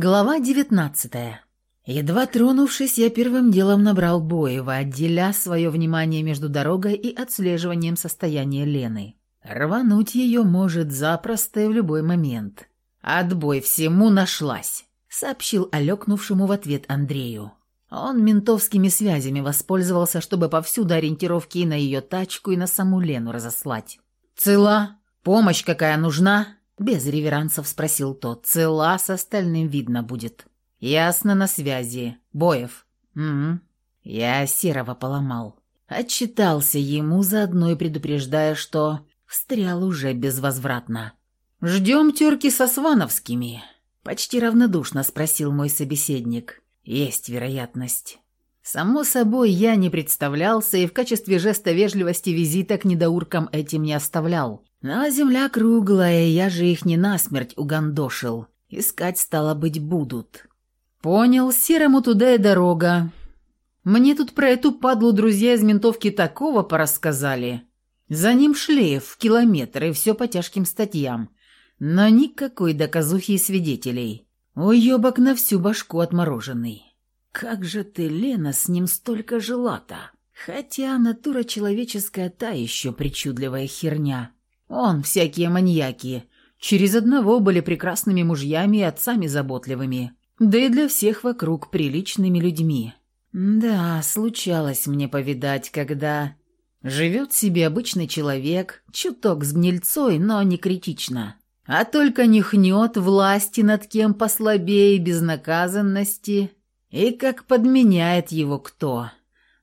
Глава 19 Едва тронувшись, я первым делом набрал Боева, отделя свое внимание между дорогой и отслеживанием состояния Лены. Рвануть ее может запросто и в любой момент. «Отбой всему нашлась», — сообщил олекнувшему в ответ Андрею. Он ментовскими связями воспользовался, чтобы повсюду ориентировки и на ее тачку, и на саму Лену разослать. «Цела? Помощь какая нужна?» Без реверансов спросил тот. «Цела с остальным видно будет». «Ясно, на связи. Боев». «Угу». Я Серого поломал. Отчитался ему, заодно и предупреждая, что встрял уже безвозвратно. «Ждем терки со Свановскими?» Почти равнодушно спросил мой собеседник. «Есть вероятность». Само собой, я не представлялся и в качестве жеста вежливости визита к недоуркам этим не оставлял. Но земля круглая, я же их не насмерть угандошил. Искать, стало быть, будут. Понял, серому туда и дорога. Мне тут про эту падлу друзья из ментовки такого порассказали. За ним шлейф в километр и все по тяжким статьям. Но никакой доказухи и свидетелей. Уебок на всю башку отмороженный. Как же ты, Лена, с ним столько жила-то? Хотя натура человеческая та еще причудливая херня. Он, всякие маньяки, через одного были прекрасными мужьями и отцами заботливыми, да и для всех вокруг приличными людьми. Да, случалось мне повидать, когда живет себе обычный человек, чуток с гнильцой, но не критично, а только нюхнет власти над кем послабее безнаказанности, и как подменяет его кто.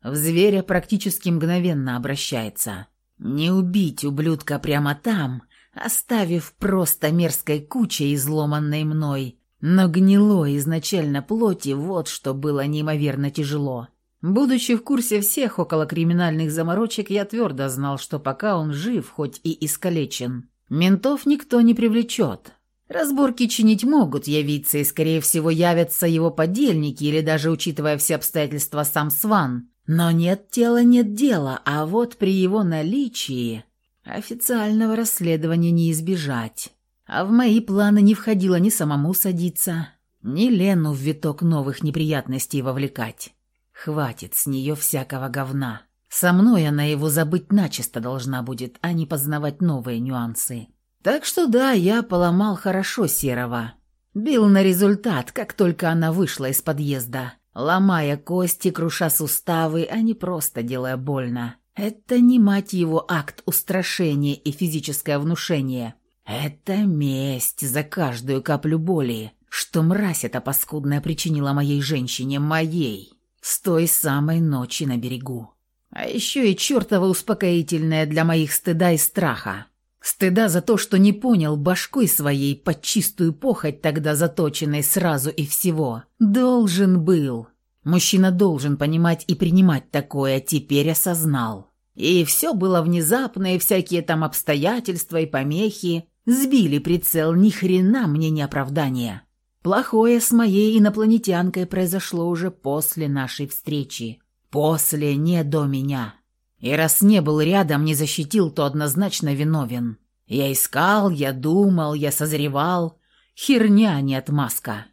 В зверя практически мгновенно обращается. Не убить ублюдка прямо там, оставив просто мерзкой кучей, изломанной мной, но гнилой изначально плоти, вот что было неимоверно тяжело. Будучи в курсе всех околокриминальных заморочек, я твердо знал, что пока он жив, хоть и искалечен, ментов никто не привлечет. Разборки чинить могут явиться, и, скорее всего, явятся его подельники или даже, учитывая все обстоятельства, сам Сван. Но нет тела, нет дела, а вот при его наличии официального расследования не избежать. А в мои планы не входило ни самому садиться, ни Лену в виток новых неприятностей вовлекать. Хватит с нее всякого говна. Со мной она его забыть начисто должна будет, а не познавать новые нюансы. Так что да, я поломал хорошо Серого. Бил на результат, как только она вышла из подъезда ломая кости, круша суставы, а не просто делая больно. Это не, мать его, акт устрашения и физическое внушение. Это месть за каждую каплю боли, что мразь эта паскудная причинила моей женщине, моей, с той самой ночи на берегу. А еще и чертова успокоительная для моих стыда и страха. Стыда за то, что не понял башкой своей под чистую похоть тогда заточенной сразу и всего. Должен был. Мужчина должен понимать и принимать такое, теперь осознал. И все было внезапно, и всякие там обстоятельства и помехи сбили прицел, ни хрена мне не оправдание. Плохое с моей инопланетянкой произошло уже после нашей встречи. После, не до меня. И раз не был рядом, не защитил, то однозначно виновен. Я искал, я думал, я созревал. Херня, а не отмазка.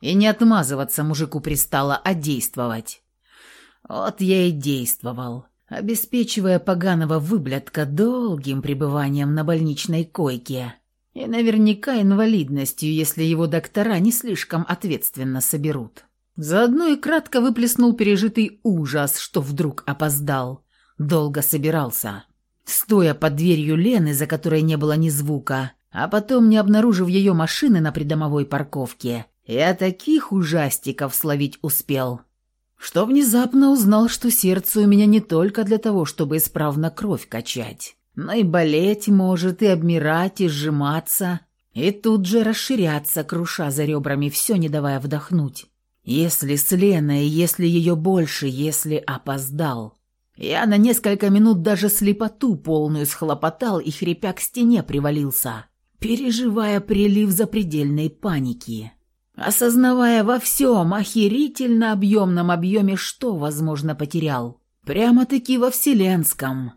И не отмазываться мужику пристало, а действовать. Вот я и действовал, обеспечивая поганого выблядка долгим пребыванием на больничной койке и наверняка инвалидностью, если его доктора не слишком ответственно соберут. Заодно и кратко выплеснул пережитый ужас, что вдруг опоздал. Долго собирался. Стоя под дверью Лены, за которой не было ни звука, а потом не обнаружив ее машины на придомовой парковке, я таких ужастиков словить успел, что внезапно узнал, что сердце у меня не только для того, чтобы исправно кровь качать, но и болеть может, и обмирать, и сжиматься, и тут же расширяться, круша за ребрами, все не давая вдохнуть. Если с Леной, если ее больше, если опоздал. Я на несколько минут даже слепоту полную схлопотал и, хрипя к стене, привалился, переживая прилив запредельной паники, осознавая во всем охерительно объемном объеме, что, возможно, потерял. Прямо-таки во вселенском.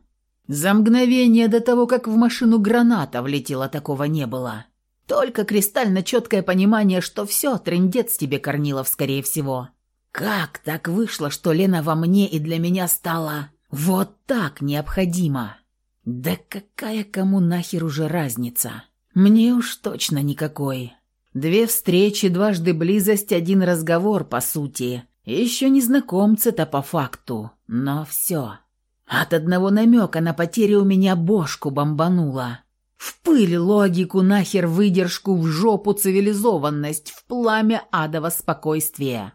За мгновение до того, как в машину граната влетела, такого не было. Только кристально четкое понимание, что все, трындец тебе, Корнилов, скорее всего. Как так вышло, что Лена во мне и для меня стала вот так необходима? Да какая кому нахер уже разница? Мне уж точно никакой. Две встречи, дважды близость, один разговор, по сути. Еще незнакомцы-то по факту, но все. От одного намека на потерю у меня бошку бомбануло. В пыль логику, нахер выдержку, в жопу цивилизованность, в пламя адово спокойствия.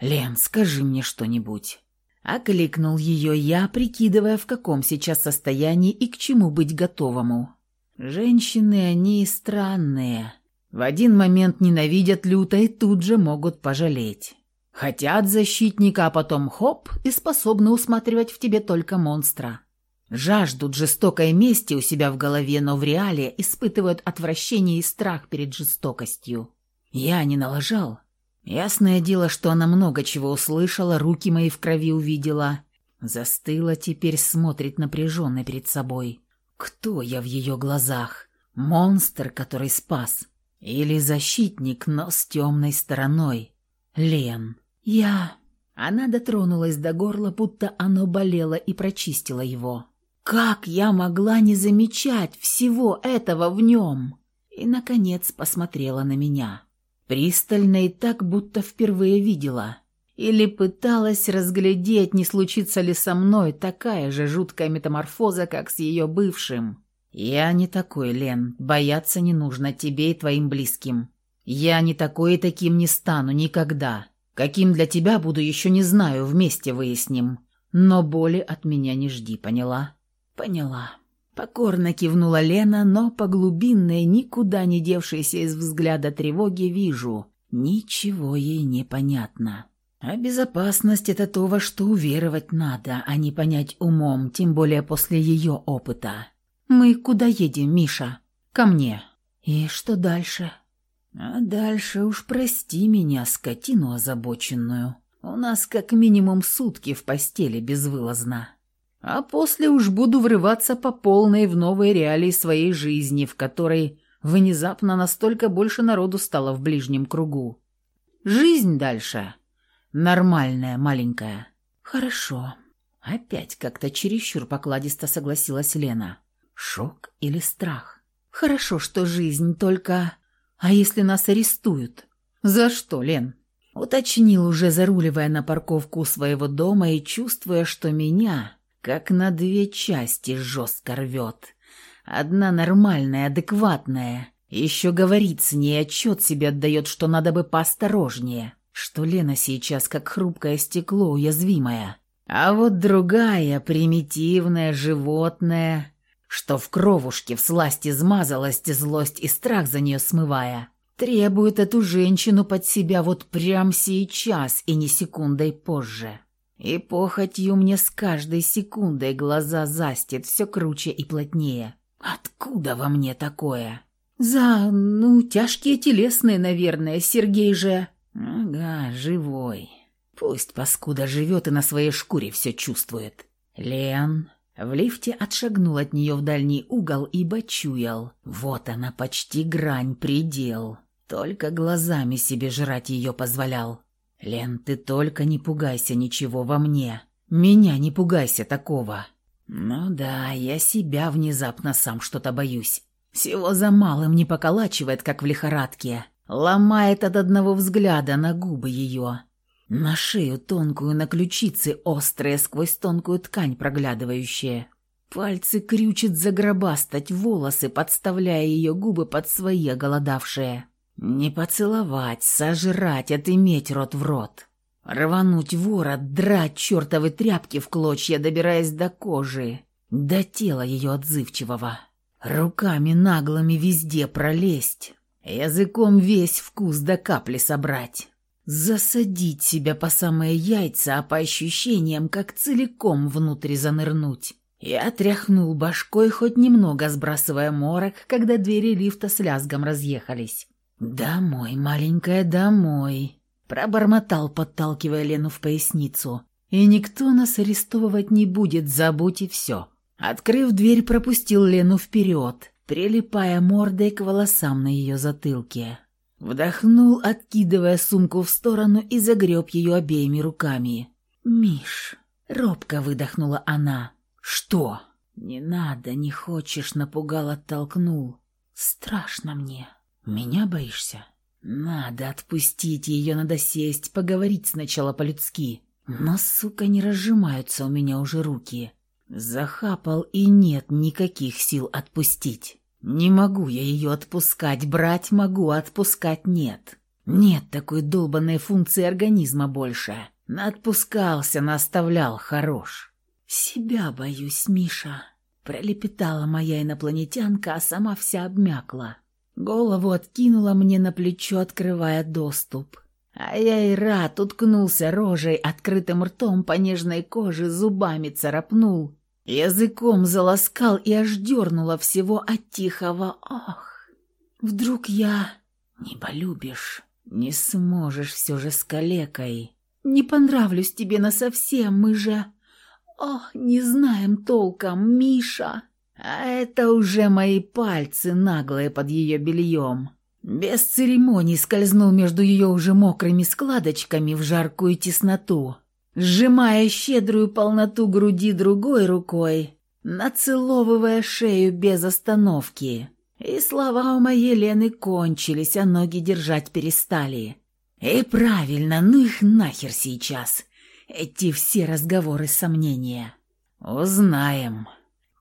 «Лен, скажи мне что-нибудь». Окликнул ее я, прикидывая, в каком сейчас состоянии и к чему быть готовому. Женщины, они странные. В один момент ненавидят люто и тут же могут пожалеть. Хотят защитника, а потом хоп, и способны усматривать в тебе только монстра. Жаждут жестокой мести у себя в голове, но в реале испытывают отвращение и страх перед жестокостью. Я не налажал. Ясное дело, что она много чего услышала, руки мои в крови увидела. Застыла теперь, смотрит напряженно перед собой. Кто я в ее глазах? Монстр, который спас? Или защитник, но с темной стороной? Лен. Я... Она дотронулась до горла, будто оно болело и прочистила его. Как я могла не замечать всего этого в нем? И, наконец, посмотрела на меня. Пристально и так, будто впервые видела. Или пыталась разглядеть, не случится ли со мной такая же жуткая метаморфоза, как с ее бывшим. «Я не такой, Лен. Бояться не нужно тебе и твоим близким. Я не такой и таким не стану никогда. Каким для тебя буду, еще не знаю, вместе выясним. Но боли от меня не жди, поняла?» «Поняла». Покорно кивнула Лена, но по глубинной, никуда не девшейся из взгляда тревоги вижу. Ничего ей не понятно. А безопасность — это то, во что уверовать надо, а не понять умом, тем более после ее опыта. «Мы куда едем, Миша?» «Ко мне». «И что дальше?» «А дальше уж прости меня, скотину озабоченную. У нас как минимум сутки в постели безвылазно». А после уж буду врываться по полной в новые реалии своей жизни, в которой внезапно настолько больше народу стало в ближнем кругу. Жизнь дальше. Нормальная, маленькая. Хорошо. Опять как-то чересчур покладисто согласилась Лена. Шок или страх? Хорошо, что жизнь, только... А если нас арестуют? За что, Лен? Уточнил уже, заруливая на парковку своего дома и чувствуя, что меня как на две части жестко рвет. Одна нормальная, адекватная. Еще говорит с ней, отчет себе отдает, что надо бы поосторожнее. Что Лена сейчас как хрупкое стекло, уязвимое. А вот другая, примитивная, животная, что в кровушке в сласть измазалась, злость и страх за нее смывая, требует эту женщину под себя вот прямо сейчас и не секундой позже. И похотью мне с каждой секундой глаза застит все круче и плотнее. Откуда во мне такое? За, ну, тяжкие телесные, наверное, Сергей же... Ага, живой. Пусть паскуда живет и на своей шкуре все чувствует. Лен в лифте отшагнул от нее в дальний угол и бочуял. Вот она, почти грань, предел. Только глазами себе жрать ее позволял. «Лен, ты только не пугайся ничего во мне. Меня не пугайся такого». «Ну да, я себя внезапно сам что-то боюсь. Всего за малым не поколачивает, как в лихорадке. Ломает от одного взгляда на губы ее. На шею тонкую, на ключицы острые, сквозь тонкую ткань проглядывающие. Пальцы крючит загробастать волосы, подставляя ее губы под свои оголодавшие. Не поцеловать, сожрать, отыметь рот в рот. Рвануть ворот, драть чертовы тряпки в клочья, добираясь до кожи, до тела ее отзывчивого. Руками наглыми везде пролезть, языком весь вкус до капли собрать. Засадить себя по самые яйца, а по ощущениям, как целиком внутрь занырнуть. Я тряхнул башкой, хоть немного сбрасывая морок, когда двери лифта с лязгом разъехались. «Домой, маленькая, домой», — пробормотал, подталкивая Лену в поясницу. «И никто нас арестовывать не будет, забудь и все». Открыв дверь, пропустил Лену вперед. прилипая мордой к волосам на ее затылке. Вдохнул, откидывая сумку в сторону и загреб ее обеими руками. «Миш!» — робко выдохнула она. «Что?» «Не надо, не хочешь», — напугал, оттолкнул. «Страшно мне. Меня боишься?» «Надо отпустить ее, надо сесть, поговорить сначала по-людски. Но, сука, не разжимаются у меня уже руки. Захапал, и нет никаких сил отпустить. Не могу я ее отпускать, брать могу, отпускать нет. Нет такой долбанной функции организма больше. Отпускался, наставлял, хорош. Себя боюсь, Миша. Пролепетала моя инопланетянка, а сама вся обмякла. Голову откинула мне на плечо, открывая доступ. А я и рад уткнулся рожей, открытым ртом по нежной коже, зубами царапнул. Языком заласкал и аж дернула всего от тихого «Ох!». Вдруг я... Не полюбишь, не сможешь все же с калекой. Не понравлюсь тебе насовсем, мы же... Ох, не знаем толком, Миша. А это уже мои пальцы, наглые под ее бельем. Без церемоний скользнул между ее уже мокрыми складочками в жаркую тесноту, сжимая щедрую полноту груди другой рукой, нацеловывая шею без остановки. И слова у моей Лены кончились, а ноги держать перестали. И правильно, ну их нахер сейчас. Эти все разговоры сомнения. Узнаем.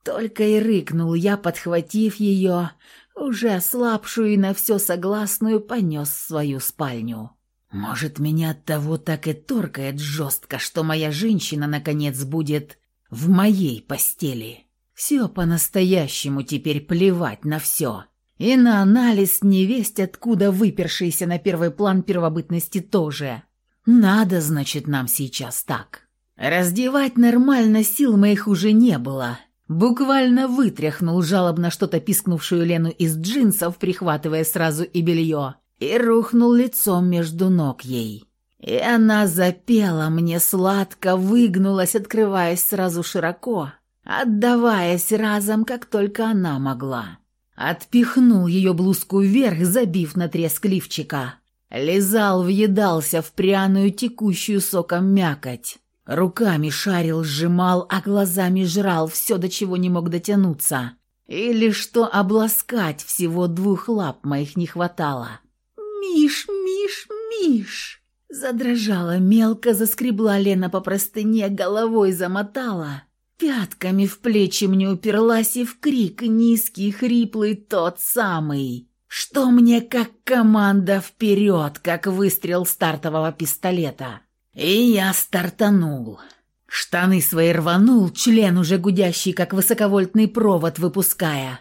Только и рыкнул я, подхватив ее, уже ослабшую и на все согласную, понес в свою спальню. Может, меня от того так и торкает жестко, что моя женщина, наконец, будет в моей постели. Все по-настоящему теперь плевать на все. И на анализ невесть, откуда выпершийся на первый план первобытности тоже. Надо, значит, нам сейчас так. Раздевать нормально сил моих уже не было. Буквально вытряхнул жалобно что-то пискнувшую Лену из джинсов, прихватывая сразу и белье, и рухнул лицом между ног ей. И она запела мне сладко, выгнулась, открываясь сразу широко, отдаваясь разом, как только она могла. Отпихнул ее блузку вверх, забив на треск лифчика. Лизал, въедался в пряную текущую соком мякоть. Руками шарил, сжимал, а глазами жрал все, до чего не мог дотянуться. Или что обласкать всего двух лап моих не хватало. «Миш, Миш, Миш!» Задрожала мелко, заскребла Лена по простыне, головой замотала. Пятками в плечи мне уперлась и в крик низкий, хриплый тот самый, что мне как команда вперед, как выстрел стартового пистолета. И я стартанул. Штаны свои рванул, член уже гудящий, как высоковольтный провод выпуская.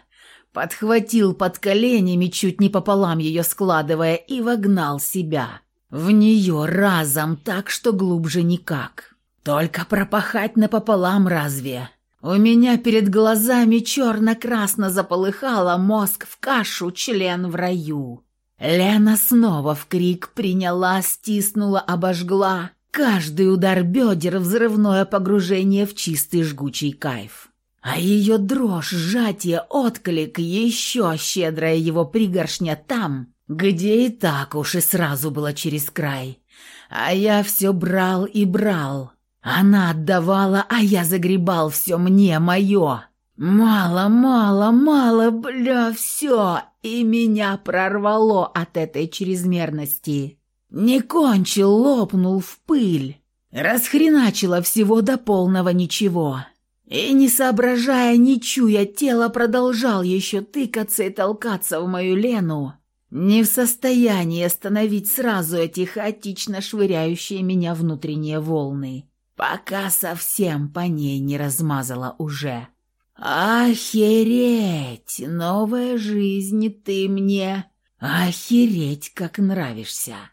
Подхватил под коленями, чуть не пополам ее складывая, и вогнал себя. В нее разом так, что глубже никак. Только пропахать напополам разве? У меня перед глазами черно-красно заполыхало, мозг в кашу, член в раю. Лена снова в крик приняла, стиснула, обожгла. Каждый удар бедер — взрывное погружение в чистый жгучий кайф. А ее дрожь, сжатие, отклик, еще щедрая его пригоршня там, где и так уж и сразу было через край. А я все брал и брал. Она отдавала, а я загребал все мне, мое. Мало, мало, мало, бля, все. И меня прорвало от этой чрезмерности. Не кончил, лопнул в пыль. Расхреначило всего до полного ничего. И не соображая, не чуя, тело продолжал еще тыкаться и толкаться в мою Лену, не в состоянии остановить сразу эти хаотично швыряющие меня внутренние волны, пока совсем по ней не размазала уже. «Охереть! Новая жизнь, ты мне! Охереть, как нравишься!»